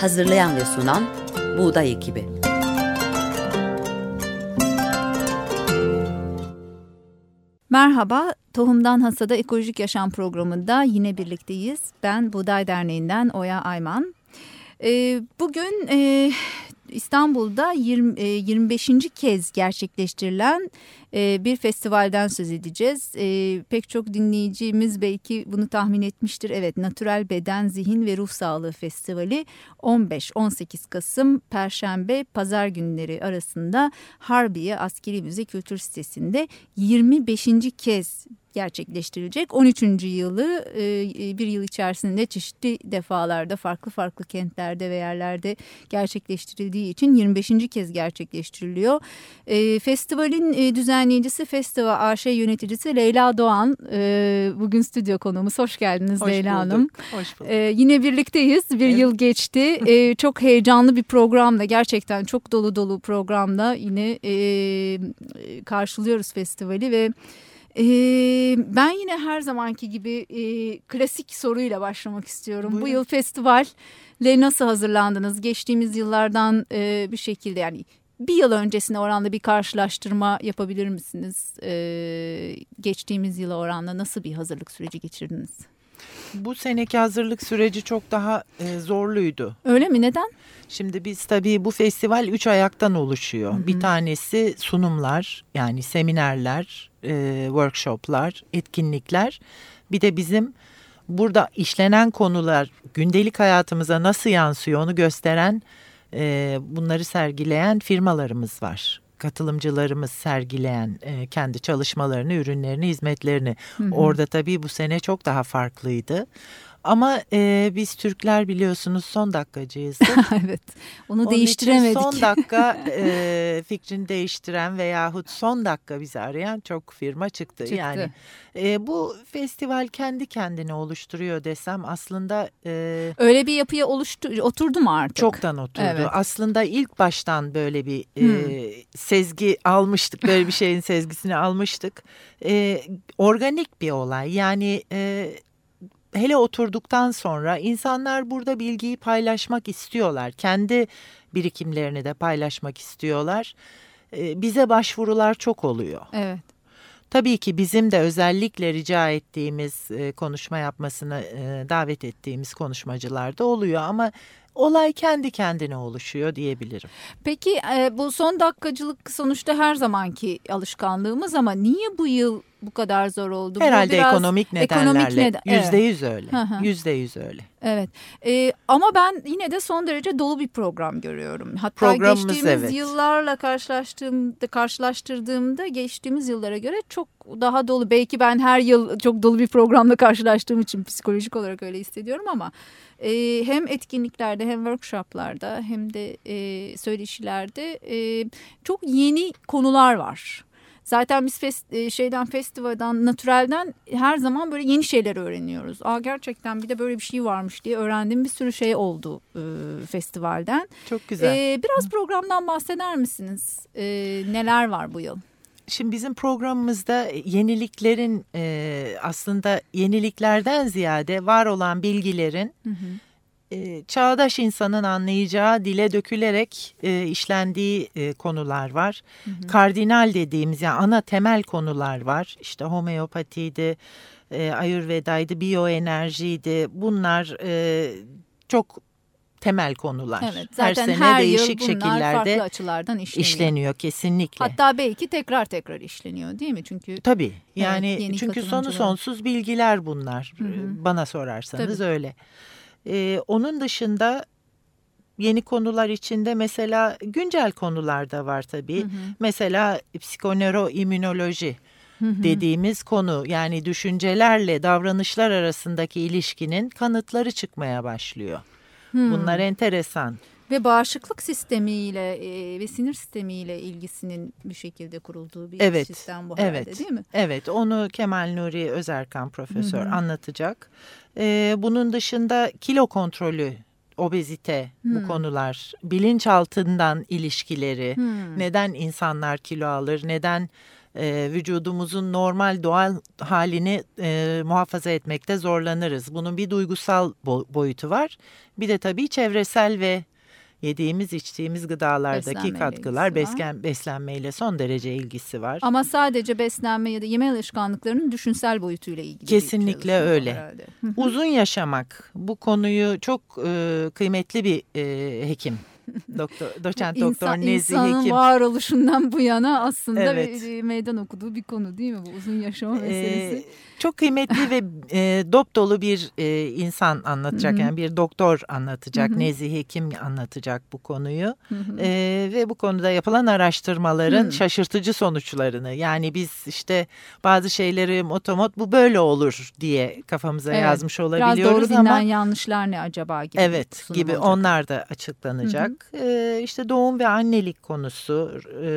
Hazırlayan ve sunan Buğday Ekibi. Merhaba, Tohumdan Hasada Ekolojik Yaşam programında yine birlikteyiz. Ben Buğday Derneği'nden Oya Ayman. Ee, bugün e, İstanbul'da 20, 25. E, kez gerçekleştirilen e, bir festivalden söz edeceğiz. E, pek çok dinleyicimiz belki bunu tahmin etmiştir. Evet, Natürel Beden, Zihin ve Ruh Sağlığı Festivali 15-18 Kasım Perşembe Pazar günleri arasında Harbiye Askeri Müze Kültür Sitesi'nde 25. kez gerçekleştirilecek. 13. yılı e, bir yıl içerisinde çeşitli defalarda farklı farklı kentlerde ve yerlerde gerçekleştirildiği için 25. kez gerçekleştiriliyor. E, festivalin e, düzenleyicisi Festival AŞ yöneticisi Leyla Doğan bugün stüdyo konuğumuz. Hoş geldiniz Hoş Leyla bulduk. Hanım. Hoş bulduk. Yine birlikteyiz. Bir evet. yıl geçti. Çok heyecanlı bir programda gerçekten çok dolu dolu programda yine karşılıyoruz festivali ve ee, ben yine her zamanki gibi e, klasik soruyla başlamak istiyorum. Buyurun. Bu yıl festivalle nasıl hazırlandınız? Geçtiğimiz yıllardan e, bir şekilde yani bir yıl öncesine oranla bir karşılaştırma yapabilir misiniz? Ee, geçtiğimiz yıla oranla nasıl bir hazırlık süreci geçirdiniz? Bu seneki hazırlık süreci çok daha e, zorluydu. Öyle mi? Neden? Şimdi biz tabii bu festival üç ayaktan oluşuyor. Hı hı. Bir tanesi sunumlar yani seminerler, e, workshoplar, etkinlikler. Bir de bizim burada işlenen konular gündelik hayatımıza nasıl yansıyor onu gösteren e, bunları sergileyen firmalarımız var katılımcılarımız sergileyen e, kendi çalışmalarını, ürünlerini, hizmetlerini. Hı hı. Orada tabii bu sene çok daha farklıydı. Ama e, biz Türkler biliyorsunuz son dakikacıyız. evet onu Onun değiştiremedik. Için son dakika e, fikrini değiştiren veyahut son dakika bizi arayan çok firma çıktı. çıktı. Yani e, bu festival kendi kendine oluşturuyor desem aslında. E, Öyle bir yapıya oluştu, oturdu mu artık? Çoktan oturdu. Evet. Aslında ilk baştan böyle bir e, hmm. sezgi almıştık. Böyle bir şeyin sezgisini almıştık. E, organik bir olay yani... E, hele oturduktan sonra insanlar burada bilgiyi paylaşmak istiyorlar. Kendi birikimlerini de paylaşmak istiyorlar. Ee, bize başvurular çok oluyor. Evet. Tabii ki bizim de özellikle rica ettiğimiz e, konuşma yapmasını e, davet ettiğimiz konuşmacılar da oluyor ama olay kendi kendine oluşuyor diyebilirim. Peki e, bu son dakikacılık sonuçta her zamanki alışkanlığımız ama niye bu yıl bu kadar zor oldu? Herhalde ekonomik nedenlerle. Ekonomik neden, Yüzde yüz öyle. Yüzde yüz öyle. Evet ee, ama ben yine de son derece dolu bir program görüyorum. Hatta geçtiğimiz evet. yıllarla karşılaştığımda, karşılaştırdığımda geçtiğimiz yıllara göre çok daha dolu. Belki ben her yıl çok dolu bir programla karşılaştığım için psikolojik olarak öyle hissediyorum ama e, hem etkinliklerde hem workshoplarda hem de e, söyleşilerde e, çok yeni konular var. Zaten biz fest, e, şeyden festivalden, naturalden her zaman böyle yeni şeyler öğreniyoruz. Aa gerçekten bir de böyle bir şey varmış diye öğrendiğim bir sürü şey oldu e, festivalden. Çok güzel. E, biraz programdan bahseder misiniz? E, neler var bu yıl? Şimdi bizim programımızda yeniliklerin e, aslında yeniliklerden ziyade var olan bilgilerin hı hı. E, çağdaş insanın anlayacağı dile dökülerek e, işlendiği e, konular var. Hı hı. Kardinal dediğimiz yani ana temel konular var. İşte homeopatiydi, e, ayurvedaydı, biyoenerjiydi. Bunlar e, çok temel konular. Evet, zaten her sene her değişik yıl bunlar şekillerde farklı açılardan işleniyor. işleniyor kesinlikle. Hatta belki tekrar tekrar işleniyor değil mi? Çünkü Tabii. Yani evet, çünkü sonu sonsuz bilgiler bunlar. Hı hı. Bana sorarsanız Tabii. öyle. Ee, onun dışında yeni konular içinde mesela güncel konular da var tabii. Hı hı. Mesela psikoneuroimmünoloji dediğimiz konu yani düşüncelerle davranışlar arasındaki ilişkinin kanıtları çıkmaya başlıyor. Hmm. Bunlar enteresan. Ve bağışıklık sistemiyle e, ve sinir sistemiyle ilgisinin bir şekilde kurulduğu bir evet, sistem bu herhalde evet, değil mi? Evet onu Kemal Nuri Özerkan profesör Hı -hı. anlatacak. E, bunun dışında kilo kontrolü obezite hmm. bu konular, bilinçaltından ilişkileri, hmm. neden insanlar kilo alır, neden e, vücudumuzun normal doğal halini e, muhafaza etmekte zorlanırız. Bunun bir duygusal bo boyutu var. Bir de tabii çevresel ve yediğimiz içtiğimiz gıdalardaki Beslenmeyle katkılar beslen, beslenmeyle son derece ilgisi var. Ama sadece beslenme ya da yeme alışkanlıklarının düşünsel boyutuyla ilgili. Kesinlikle öyle. Uzun yaşamak bu konuyu çok e, kıymetli bir e, hekim. Doktor, doçent doktor İnsan, Nezih insanın Hekim. varoluşundan bu yana aslında Evet. bir- meydan okuduğu bir konu değil mi bu uzun yaşama meselesi? Ee, çok kıymetli ve e, dop dolu bir e, insan anlatacak Hı hı. yani bir doktor anlatacak Hı hı. Nezih Hekim anlatacak bu konuyu Hı hı. Ee, ve bu konuda yapılan araştırmaların Hı. şaşırtıcı sonuçlarını yani biz işte bazı şeyleri motomot bu böyle olur diye kafamıza Evet, yazmış Biraz olabiliyoruz doğru bilinen ama yanlışlar ne acaba gibi. evet gibi olacak. onlar da açıklanacak. Ee, işte doğum ve annelik konusu e,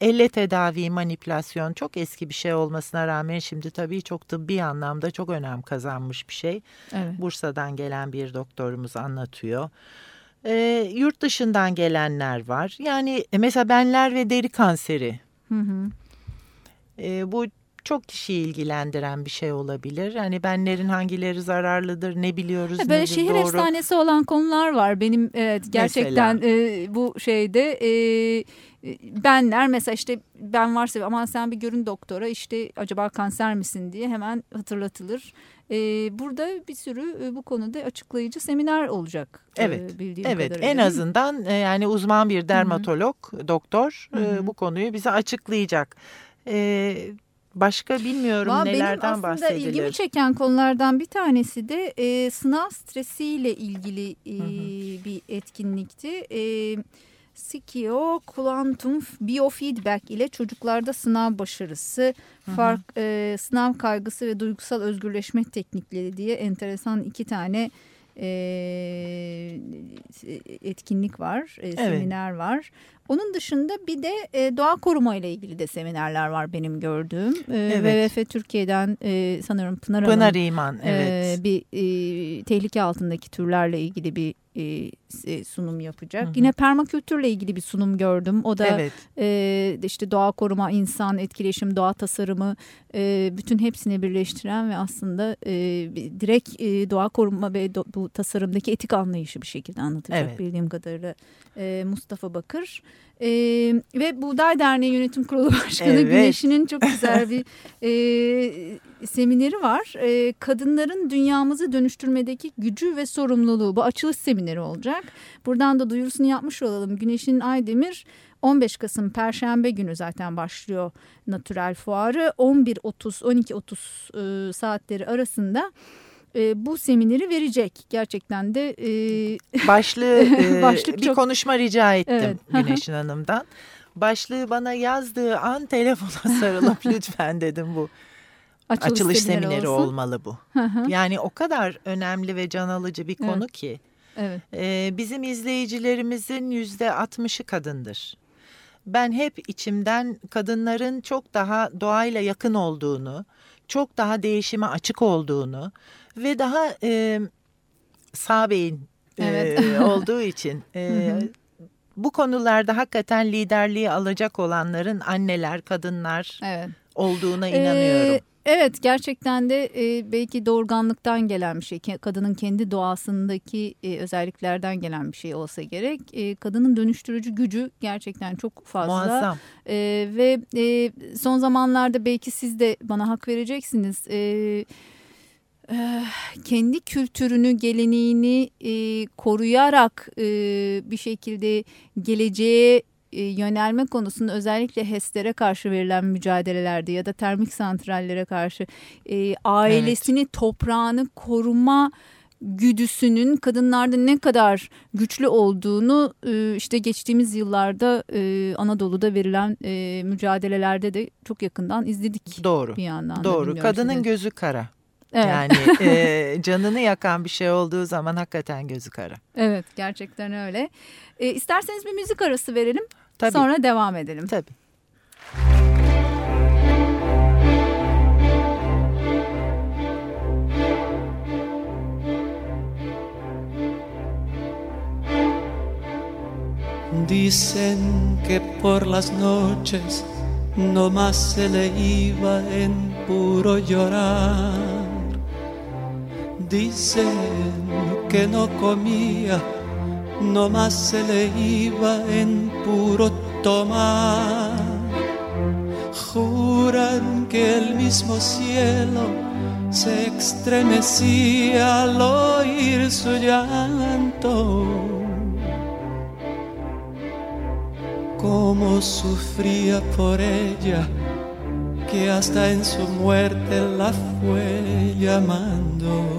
elle tedavi, manipülasyon çok eski bir şey olmasına rağmen şimdi tabii çok tıbbi anlamda çok önem kazanmış bir şey. Evet. Bursa'dan gelen bir doktorumuz anlatıyor. Ee, yurt dışından gelenler var. Yani e, mesela benler ve deri kanseri. Hı hı. Ee, bu çok kişiyi ilgilendiren bir şey olabilir. Hani benlerin hangileri zararlıdır ne biliyoruz Böyle nedir şehir doğru. efsanesi olan konular var. Benim evet gerçekten e, bu şeyde e, e, benler mesela işte ben varsa aman sen bir görün doktora işte acaba kanser misin diye hemen hatırlatılır. E, burada bir sürü e, bu konuda açıklayıcı seminer olacak. e, Evet, bildiğim Evet kadarıyla. en azından yani uzman bir dermatolog doktor e, Hı hı. bu konuyu bize açıklayacak. E, başka bilmiyorum Valla nelerden benim aslında bahsedilir. ilgimi çeken konulardan bir tanesi de e, sınav stresiyle ilgili e, bir etkinlikti. E, Skio Quantum Biofeedback ile çocuklarda sınav başarısı, fark, e, sınav kaygısı ve duygusal özgürleşme teknikleri diye enteresan iki tane e, etkinlik var, e, seminer var. Onun dışında bir de e, doğa koruma ile ilgili de seminerler var benim gördüğüm. E, Evet. WWF Türkiye'den e, sanırım Pınar Hanım Pınar İman evet. e, bir e, tehlike altındaki türlerle ilgili bir e, s- sunum yapacak. Hı hı. Yine permakültürle ilgili bir sunum gördüm. O da evet. e, işte doğa koruma, insan etkileşim, doğa tasarımı e, bütün hepsini birleştiren ve aslında e, direkt e, doğa koruma ve do- bu tasarımdaki etik anlayışı bir şekilde anlatacak Evet. bildiğim kadarıyla e, Mustafa Bakır. E, ve Buğday Derneği Yönetim Kurulu Başkanı Evet. Güneş'in çok güzel bir e, semineri var. E, kadınların dünyamızı dönüştürmedeki gücü ve sorumluluğu. Bu açılış semineri olacak. Buradan da duyurusunu yapmış olalım. Güneş'in Aydemir 15 Kasım Perşembe günü zaten başlıyor Natürel Fuarı. 11.30-12.30 e, saatleri arasında e, bu semineri verecek. Gerçekten de e, Başlığı e, Başlık bir çok- konuşma rica ettim Evet. Güneşin Hanım'dan. Başlığı bana yazdığı an telefona sarılıp lütfen dedim bu açılış, açılış semineri, semineri olsun. olmalı bu. Yani o kadar önemli ve can alıcı bir Evet. konu ki. evet. Ee, bizim izleyicilerimizin yüzde altmışı kadındır. Ben hep içimden kadınların çok daha doğayla yakın olduğunu, çok daha değişime açık olduğunu ve daha e, sağ beyin e, Evet. olduğu için e, bu konularda hakikaten liderliği alacak olanların anneler, kadınlar Evet. olduğuna inanıyorum. Ee, evet gerçekten de e, belki doğurganlıktan gelen bir şey. Kadının kendi doğasındaki e, özelliklerden gelen bir şey olsa gerek. E, kadının dönüştürücü gücü gerçekten çok fazla. Muazzam. E, ve e, son zamanlarda belki siz de bana hak vereceksiniz. E, e, kendi kültürünü, geleneğini e, koruyarak e, bir şekilde geleceğe e, yönelme konusunda özellikle HES'lere karşı verilen mücadelelerde ya da termik santrallere karşı e, ailesini, toprağını koruma güdüsünün kadınlarda ne kadar güçlü olduğunu işte geçtiğimiz yıllarda Anadolu'da verilen mücadelelerde de çok yakından izledik Doğru. bir yandan. da. Doğru. Kadının sizin- gözü kara. Evet. Yani e, canını yakan bir şey olduğu zaman hakikaten gözü kara. Evet gerçekten öyle. E, isterseniz bir müzik arası verelim Tabii. sonra devam edelim. Tabii. Dicen que por las noches no más se le iba en puro llorar. Dicen que no comía, no más se le iba en puro tomar. Juran que el mismo cielo se estremecía al oír su llanto. Cómo sufría por ella, que hasta en su muerte la fue llamando.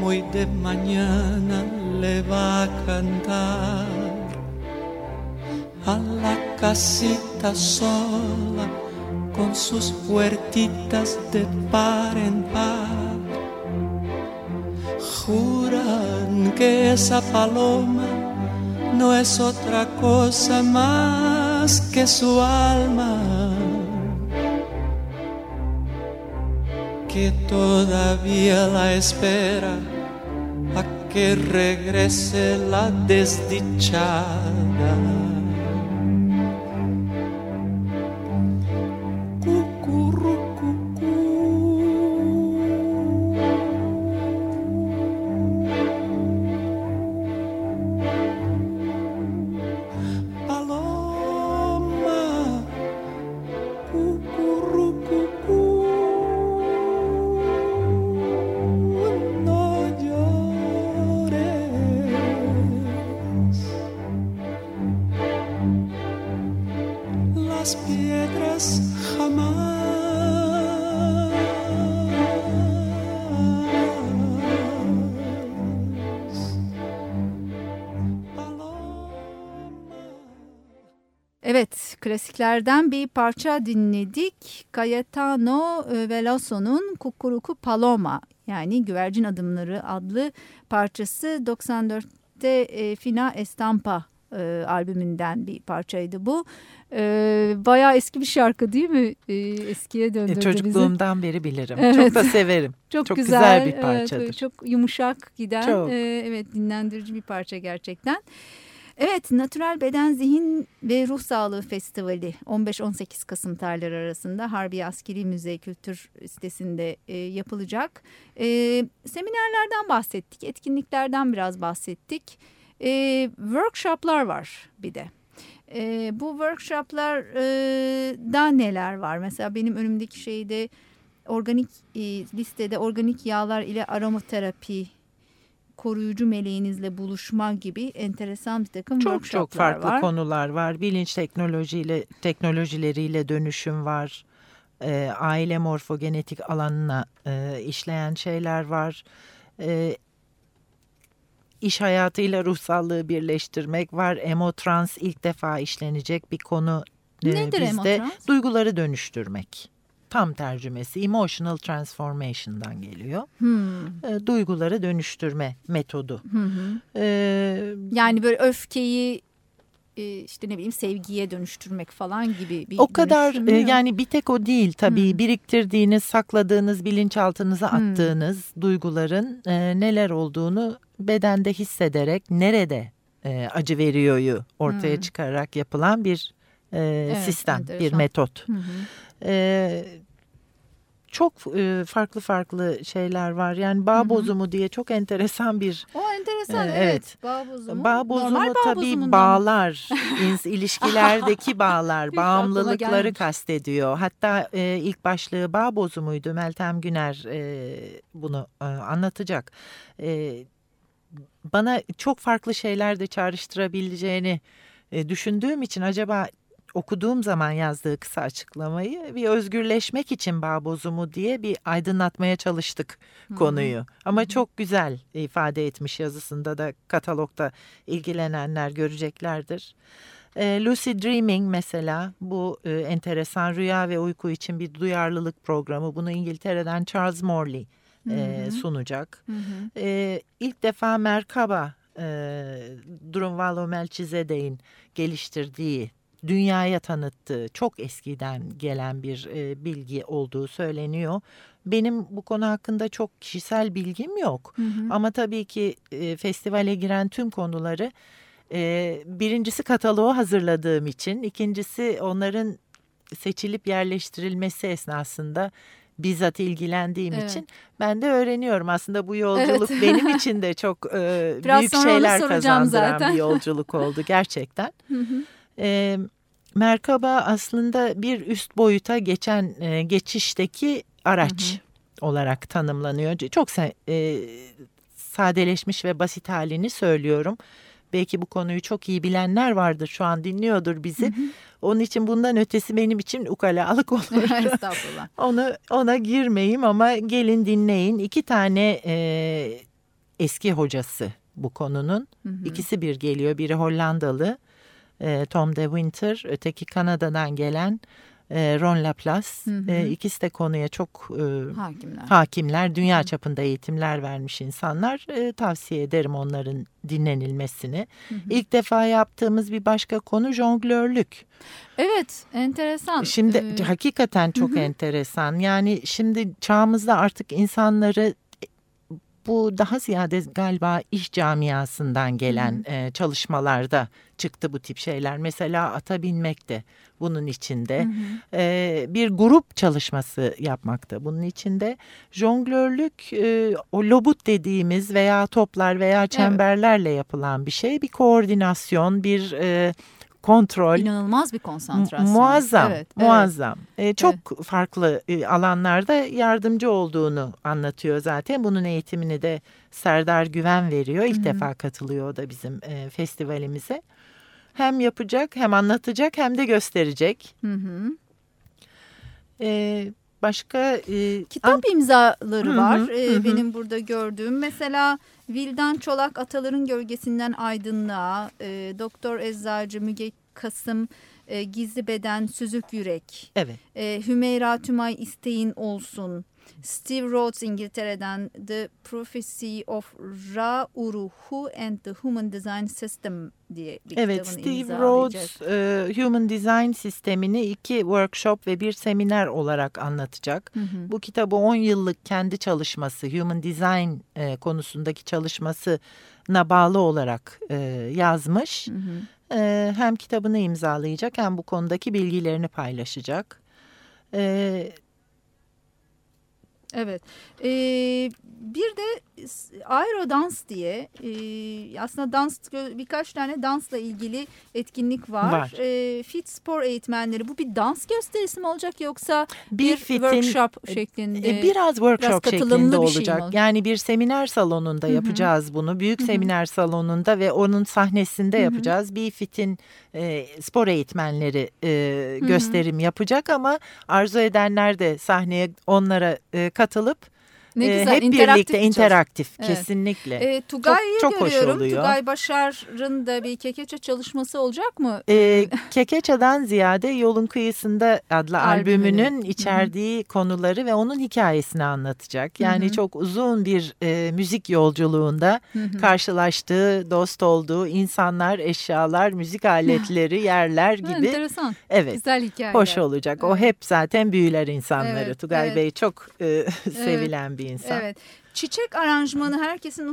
Muy de mañana le va a cantar a la casita sola con sus puertitas de par en par. Juran que esa paloma no es otra cosa más que su alma que todavía la espera a que regrese la desdichada. Klasiklerden bir parça dinledik. Cayetano e, Veloso'nun Kukuruku Paloma yani Güvercin Adımları adlı parçası 94'te e, Fina Estampa e, albümünden bir parçaydı bu. E, bayağı eski bir şarkı değil mi? E, eskiye E, döndürdü bizi. çocukluğumdan beri bilirim. Evet. Çok da severim. Çok, Çok güzel, güzel bir evet, parçadır. böyle çok yumuşak giden, Çok. e, evet dinlendirici bir parça gerçekten. Evet, Natürel Beden Zihin ve Ruh Sağlığı Festivali 15-18 Kasım tarihleri arasında Harbiye Askeri Müze Kültür sitesinde e, yapılacak. E, seminerlerden bahsettik, etkinliklerden biraz bahsettik. E, workshoplar var bir de. E, bu workshoplarda neler var? Mesela benim önümdeki şeyde organik e, listede organik yağlar ile aromaterapi, koruyucu meleğinizle buluşma gibi enteresan bir takım Çok çok farklı var. konular var. Bilinç teknolojiyle teknolojileriyle dönüşüm var. Ee, aile morfogenetik alanına e, işleyen şeyler var. Ee, iş hayatıyla ruhsallığı birleştirmek var. Emotrans ilk defa işlenecek bir konu e, Nedir bizde. emotrans? Duyguları dönüştürmek. Tam tercümesi emotional transformation'dan geliyor. Hmm, E, duyguları dönüştürme metodu. hı hı. Ee, Yani böyle öfkeyi e, işte ne bileyim sevgiye dönüştürmek falan gibi bir O kadar e, yani bir tek o değil tabii Hmm. biriktirdiğiniz, sakladığınız, bilinçaltınıza Hmm. attığınız duyguların e, neler olduğunu bedende hissederek nerede e, acı veriyoryu ortaya Hmm. çıkararak yapılan bir e, sistem, bir enteresan. metot. Hı hı. E, çok e, farklı farklı şeyler var. Yani bağ Hı hı. bozumu diye çok enteresan bir O enteresan Ee, evet. evet. Bağ bozumu. Bağ bozumu Normal bağ tabii bozumundan. bağlar, ilişkilerdeki bağlar, bağımlılıkları kastediyor. Hatta e, ilk başlığı bağ bozumuydu. Meltem Güner e, bunu e, anlatacak. E, bana çok farklı şeyler de çağrıştırabileceğini e, düşündüğüm için acaba okuduğum zaman yazdığı kısa açıklamayı bir özgürleşmek için bağ bozumu diye bir aydınlatmaya çalıştık konuyu. Ama çok güzel ifade etmiş yazısında da katalogda ilgilenenler göreceklerdir. E, Lucid Dreaming mesela bu e, enteresan rüya ve uyku için bir duyarlılık programı. Bunu İngiltere'den Charles Morley e, sunacak. Hı hı. E, ilk defa Merkaba e, Drunvalo Melchizedek'in geliştirdiği, dünyaya tanıttığı çok eskiden gelen bir e, bilgi olduğu söyleniyor. Benim bu konu hakkında çok kişisel bilgim yok. Hı hı. Ama tabii ki e, festivale giren tüm konuları e, birincisi kataloğu hazırladığım için, ikincisi onların seçilip yerleştirilmesi esnasında bizzat ilgilendiğim Evet. için ben de öğreniyorum. Aslında bu yolculuk Evet. benim için de çok e, Biraz büyük şeyler kazandıran zaten. bir yolculuk oldu gerçekten. Hı hı. E, Merkaba aslında bir üst boyuta geçen e, geçişteki araç olarak tanımlanıyor. Çok e, sadeleşmiş ve basit halini söylüyorum. Belki bu konuyu çok iyi bilenler vardır şu an dinliyordur bizi. Onun için bundan ötesi benim için ukalalık olur. Estağfurullah. Onu ona girmeyeyim ama gelin dinleyin. İki tane e, eski hocası bu konunun. Hı hı. İkisi bir geliyor. Biri Hollandalı e, Tom de Winter, öteki Kanada'dan gelen e, Ron Laplace. Hı hı. E, ikisi de konuya çok e, Hakimler. hakimler, dünya çapında eğitimler vermiş insanlar. E, tavsiye ederim onların dinlenilmesini. Hı hı. İlk defa yaptığımız bir başka konu jonglörlük. Evet enteresan. Şimdi Ee, hakikaten çok enteresan. Yani şimdi çağımızda artık insanları bu daha ziyade galiba iş camiasından gelen e, çalışmalarda çıktı bu tip şeyler. Mesela ata binmek de bunun içinde. hı hı. E, bir grup çalışması yapmakta bunun içinde. Jonglörlük e, o lobut dediğimiz veya toplar veya çemberlerle yapılan bir şey. Bir koordinasyon, bir e, kontrol. İnanılmaz bir konsantrasyon. Muazzam, Evet, evet. muazzam. Ee, çok farklı e, alanlarda yardımcı olduğunu anlatıyor zaten. Bunun eğitimini de Serdar Güven veriyor. İlk Hı hı. defa katılıyor o da bizim e, festivalimize. Hem yapacak, hem anlatacak, hem de gösterecek. Hı hı. Ee, başka e, Kitap imzaları Hı hı, var ee, hı hı. benim burada gördüğüm. Mesela Vildan Çolak Ataların Gölgesinden Aydınlığa, e, Doktor Eczacı Müge Kasım e, Gizli Beden Süzük Yürek, evet, e, Hümeyra Tümay İsteğin Olsun, Steve Rhodes İngiltere'den The Prophecy of Ra Uruhu and the Human Design System diye bir evet. Steve. Rhodes e, Human Design sistemini iki workshop ve bir seminer olarak anlatacak. Hı hı. Bu kitabı 10 yıllık kendi çalışması, Human Design e, konusundaki çalışmasına bağlı olarak e, yazmış. Hı hı. E, hem kitabını imzalayacak hem bu konudaki bilgilerini paylaşacak. E, Evet. Ee, bir de aerodans diye e, aslında dans birkaç tane dansla ilgili etkinlik var. Var. Ee, fit spor eğitmenleri bu bir dans gösterisi mi olacak yoksa bir bir, fitin workshop şeklinde? E, biraz workshop katılımlı şeklinde bir şey olacak. olacak? yani bir seminer salonunda Hı hı. yapacağız bunu. Büyük Hı hı. seminer salonunda ve onun sahnesinde Hı hı. yapacağız. BFIT'in e, spor eğitmenleri e, hı. gösterim yapacak ama arzu edenler de sahneye onlara e, katılıp ne e, güzel hep interaktif birlikte interaktif Evet. kesinlikle. Ee, Tugay'ı çok hoş görüyorum. oluyor. Tugay Başar'ın da bir kekeçe çalışması olacak mı? E, Kekeça'dan ziyade Yolun Kıyısında adlı Albümünü. albümünün içerdiği konuları ve onun hikayesini anlatacak. Yani Hı hı. çok uzun bir e, müzik yolculuğunda Hı hı. karşılaştığı, dost olduğu insanlar, eşyalar, müzik aletleri, yerler Ha, gibi. Enteresan. Evet. Güzel hikayeler. Hoş olacak. O Evet. hep zaten büyüler insanları. Evet, Tugay evet. Bey çok e, sevilen bir insan. Evet. çiçek aranjmanı herkesin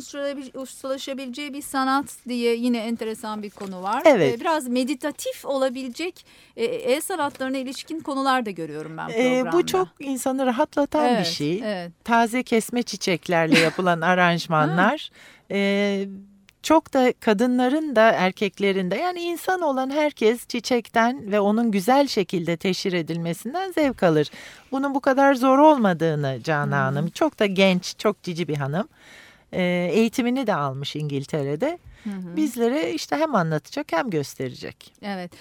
ustalaşabileceği bir sanat diye yine enteresan bir konu var. Evet. Ee, biraz meditatif olabilecek e, el sanatlarına ilişkin konular da görüyorum ben Ee, programda. bu çok insanı rahatlatan evet, bir şey. Evet. Taze kesme çiçeklerle yapılan aranjmanlar. e, çok da kadınların da erkeklerin de yani insan olan herkes çiçekten ve onun güzel şekilde teşhir edilmesinden zevk alır. Bunun bu kadar zor olmadığını Canan Hanım çok da genç çok cici bir hanım e, eğitimini de almış İngiltere'de. Hı hı. Bizlere işte hem anlatacak hem gösterecek. Evet.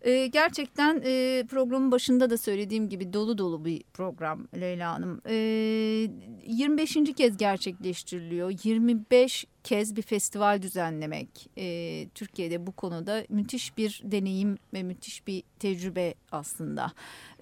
Ee, gerçekten e, programın başında da söylediğim gibi dolu dolu bir program Leyla Hanım. Ee, 25. kez gerçekleştiriliyor. 25 kez bir festival düzenlemek e, Türkiye'de bu konuda müthiş bir deneyim ve müthiş bir tecrübe aslında.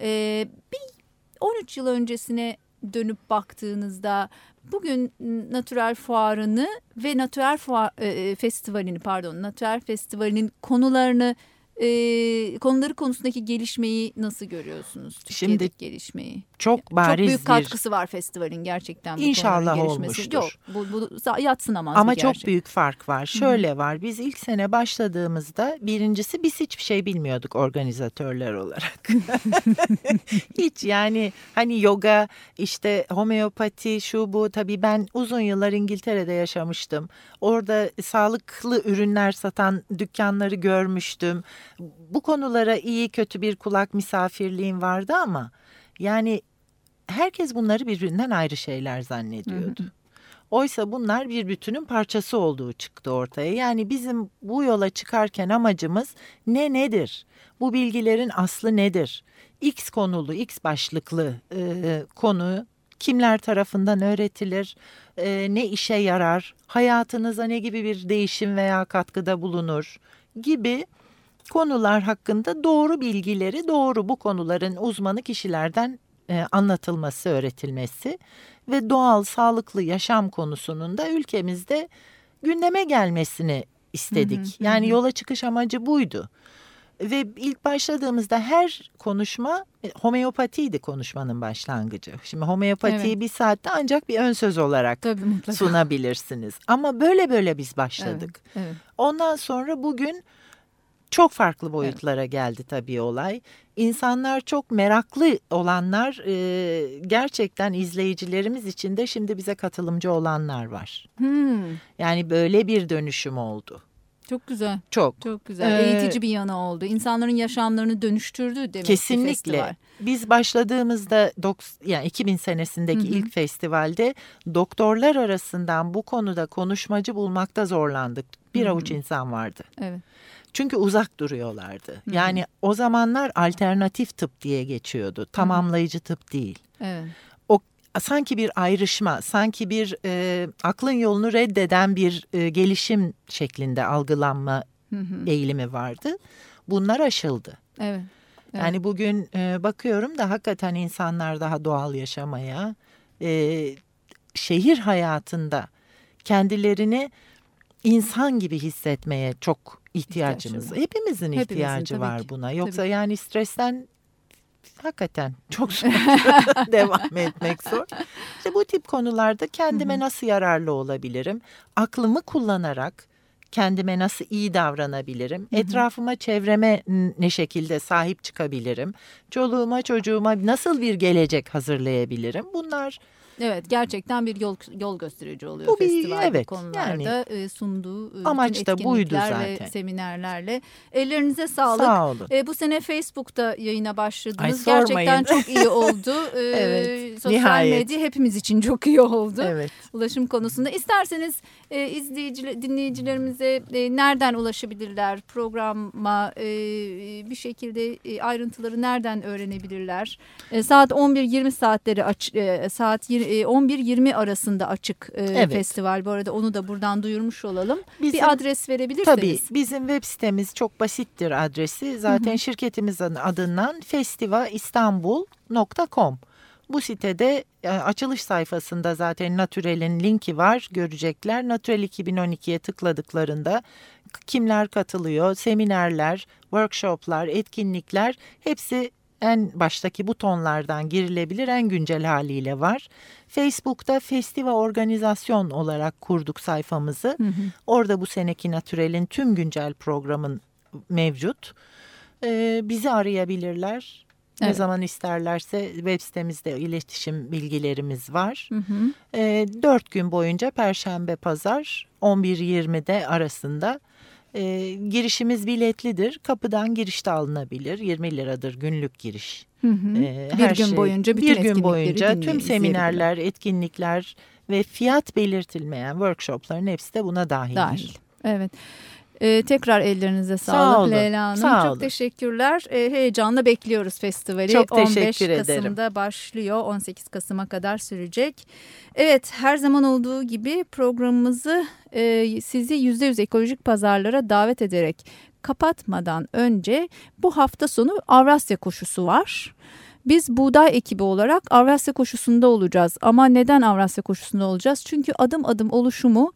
Ee, bir 13 yıl öncesine dönüp baktığınızda bugün Natürel Fuarı'nı ve Natürel Fuar, e, Festivali'ni pardon Natürel Festivali'nin konularını e, konuları konusundaki gelişmeyi nasıl görüyorsunuz? Türkiye'deki Şimdi gelişmeyi. Çok bariz Çok büyük bir katkısı var festivalin gerçekten. Bu İnşallah olmuştur. Yok bu, bu yatsınamaz Ama çok büyük fark var. Şöyle var. Biz ilk sene başladığımızda birincisi biz hiçbir şey bilmiyorduk organizatörler olarak. Hiç yani hani yoga işte homeopati şu bu tabii ben uzun yıllar İngiltere'de yaşamıştım. Orada sağlıklı ürünler satan dükkanları görmüştüm. Bu konulara iyi kötü bir kulak misafirliğim vardı ama yani herkes bunları birbirinden ayrı şeyler zannediyordu. Oysa bunlar bir bütünün parçası olduğu çıktı ortaya. Yani bizim bu yola çıkarken amacımız ne nedir? Bu bilgilerin aslı nedir? X konulu, X başlıklı e, konu kimler tarafından öğretilir? E, ne işe yarar? Hayatınıza ne gibi bir değişim veya katkıda bulunur? Gibi konular hakkında doğru bilgileri doğru bu konuların uzmanı kişilerden e, anlatılması, öğretilmesi ve doğal, sağlıklı yaşam konusunun da ülkemizde gündeme gelmesini istedik. Hı hı, yani hı. yola çıkış amacı buydu. Ve ilk başladığımızda her konuşma e, homeopatiydi konuşmanın başlangıcı. Şimdi homeopatiyi Evet. bir saatte ancak bir ön söz olarak Tabii mutlaka. sunabilirsiniz. Ama böyle böyle biz başladık. Evet, evet. Ondan sonra bugün çok farklı boyutlara geldi tabii olay. İnsanlar çok meraklı olanlar e, gerçekten izleyicilerimiz içinde şimdi bize katılımcı olanlar var. Hmm, Yani böyle bir dönüşüm oldu. çok güzel. Çok. Çok güzel. Ee, Eğitici bir yanı oldu. İnsanların yaşamlarını dönüştürdü demek ki Kesinlikle. festival. Biz başladığımızda yani 2000 senesindeki Hı hı. ilk festivalde doktorlar arasından bu konuda konuşmacı bulmakta zorlandık. Bir Hı hı. avuç insan vardı. Evet. Çünkü uzak duruyorlardı. Hı hı. Yani o zamanlar alternatif tıp diye geçiyordu. Tamamlayıcı tıp değil. Evet. O sanki bir ayrışma, sanki bir e, aklın yolunu reddeden bir e, gelişim şeklinde algılanma Hı hı. eğilimi vardı. Bunlar aşıldı. Evet. Evet. Yani bugün e, bakıyorum da hakikaten insanlar daha doğal yaşamaya, e, şehir hayatında kendilerini insan gibi hissetmeye çok ihtiyacımız. İhtiyaç var. Hepimizin Hepimizin, ihtiyacı tabii var ki. buna. Yoksa Tabii. yani stresten hakikaten çok zor devam etmek zor. İşte bu tip konularda kendime nasıl yararlı olabilirim? Aklımı kullanarak kendime nasıl iyi davranabilirim? Etrafıma, çevreme ne şekilde sahip çıkabilirim? Çoluğuma, çocuğuma nasıl bir gelecek hazırlayabilirim? Bunlar Evet gerçekten bir yol yol gösterici oluyor Bu bir- festival bu evet, konularda e, sunduğu e, Amaç da buydu etkinlikler ve zaten. seminerlerle. Ellerinize sağlık. sağ olun. E, bu sene Facebook'ta yayına başladınız. Ay, Gerçekten çok iyi oldu. E, Evet, sosyal nihayet. medya hepimiz için çok iyi oldu. Evet. Ulaşım konusunda. İsterseniz e, izleyici, dinleyicilerimize e, nereden ulaşabilirler? Programa e, bir şekilde e, ayrıntıları nereden öğrenebilirler? E, saat 11-20 saatleri aç, e, saat yir- e, 11-20 arasında açık e, Evet. festival. Bu arada onu da buradan duyurmuş olalım. Bizim- bir adres verebilirseniz. Tabii bizim web sitemiz çok basittir adresi. Zaten şirketimizin adından festivaistanbul.com. Bu sitede e, açılış sayfasında zaten Naturel'in linki var görecekler. Naturel 2012'ye tıkladıklarında kimler katılıyor, seminerler, workshoplar, etkinlikler hepsi en baştaki butonlardan girilebilir en güncel haliyle var. Facebook'ta Festiva Organizasyon olarak kurduk sayfamızı. Hı hı. Orada bu seneki Naturel'in tüm güncel programın mevcut. Ee, bizi arayabilirler. Evet. Ne zaman isterlerse web sitemizde iletişim bilgilerimiz var. Hı hı. E, 4 gün boyunca Perşembe Pazar 11-20'de arasında e, girişimiz biletlidir. Kapıdan girişte alınabilir. 20 liradır günlük giriş. Hı hı. E, her bir gün şey, boyunca bütün bir gün boyunca tüm seminerler, etkinlikler ve fiyat belirtilmeyen workshopların hepsi de buna dahil. Dahil. Evet. Ee, tekrar ellerinize sağlık Sağ olun. Leyla Hanım. Sağ Çok olun. teşekkürler. Ee, heyecanla bekliyoruz festivali. Çok 15 teşekkür Kasım'da ederim. başlıyor. 18 Kasım'a kadar sürecek. Evet her zaman olduğu gibi programımızı e, sizi %100 ekolojik pazarlara davet ederek kapatmadan önce bu hafta sonu Avrasya koşusu var. Biz buğday ekibi olarak Avrasya koşusunda olacağız. Ama neden Avrasya koşusunda olacağız? Çünkü adım adım oluşumu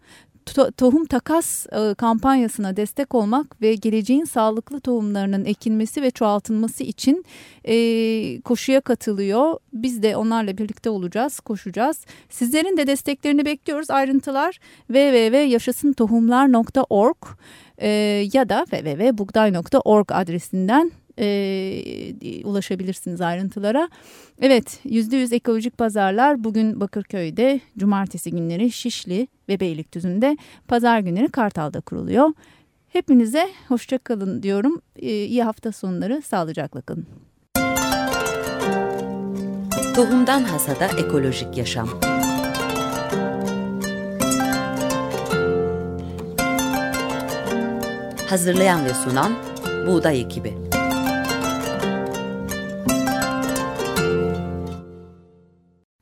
to tohum takas e, kampanyasına destek olmak ve geleceğin sağlıklı tohumlarının ekilmesi ve çoğaltılması için e, koşuya katılıyor. Biz de onlarla birlikte olacağız, koşacağız. Sizlerin de desteklerini bekliyoruz. Ayrıntılar www.yaşasıntohumlar.org e, ya da www.bugday.org adresinden e, ulaşabilirsiniz ayrıntılara. Evet %100 ekolojik pazarlar bugün Bakırköy'de, cumartesi günleri Şişli ve Beylikdüzü'nde, pazar günleri Kartal'da kuruluyor. Hepinize hoşçakalın diyorum. E, iyi hafta sonları, sağlıcakla kalın. Tohumdan Hasada Ekolojik Yaşam Hazırlayan ve sunan Buğday Ekibi